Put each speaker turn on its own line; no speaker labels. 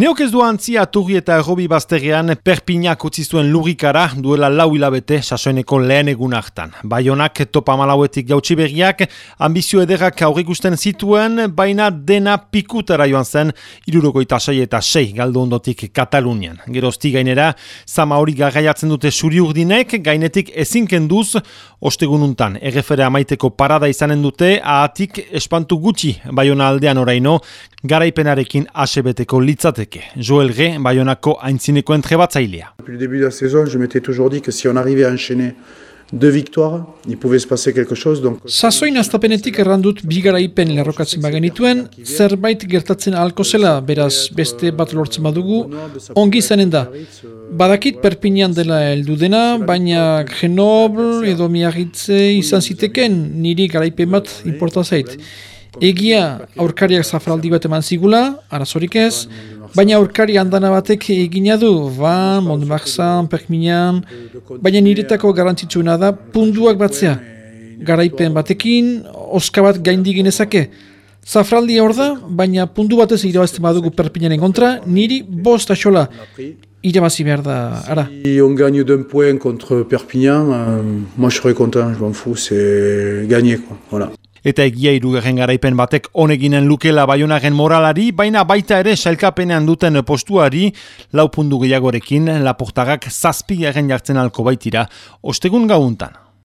Neok ez du antzia turri eta errobi bazterrean perpinak utzi zuen lurikara duela lau hilabete sasoeneko lehen egun hartan. Baionak topa malauetik jautsi berriak, ambizio ederrak aurrikusten zituen, baina dena pikutara joan zen, irurokoita sei eta sei galdu ondotik Katalunian. Gerozti gainera, zama hori garraiatzen dute suri urdinek, gainetik ezin kenduz, ostegununtan, errefere amaiteko parada izanen dute, ahatik espantu gutxi baiona aldean oraino, garaipenarekin asebeteko litzateke. Joel Re, Bayonako haintzineko entrebatzailea.
Depuis le début de la saison, je m'étais toujours dit que si on arrivait à enchaîner deux victoires, il pouvait se passer quelque chose. Donc...
Sasoin astapenetik errandut bi garaipen lerrokatzen bagenituen, zerbait gertatzen ahalko zela, beraz beste bat lortzen badugu, ongi zanen da. Badakit Perpignan dela heldu dena, baina Grenoble edo miagitze izan ziteken niri garaipen bat inporta zait. Egia aurkariak zafraldi bat eman zigula, arazorik ez, baina aurkari handana batek egina du, ba, Montmarsan, Perpignan, baina niretako garantzitsuna da punduak batzea. Garaipen batekin, oska bat gaindi genezake. Zafraldi hor da, baina pundu batez irabazten badugu Perpignanen kontra, niri bost asola irabazi behar da, ara.
Si on gagne d'un point contre Perpignan, euh, moi je serais content, je m'en fous, c'est gagner. Voilà.
Eta egia irugarren garaipen batek honeginen lukela baionaren moralari, baina baita ere sailkapenean duten postuari, lau pundu gehiagorekin, laportagak zazpi garen jartzen alko baitira, ostegun gauntan.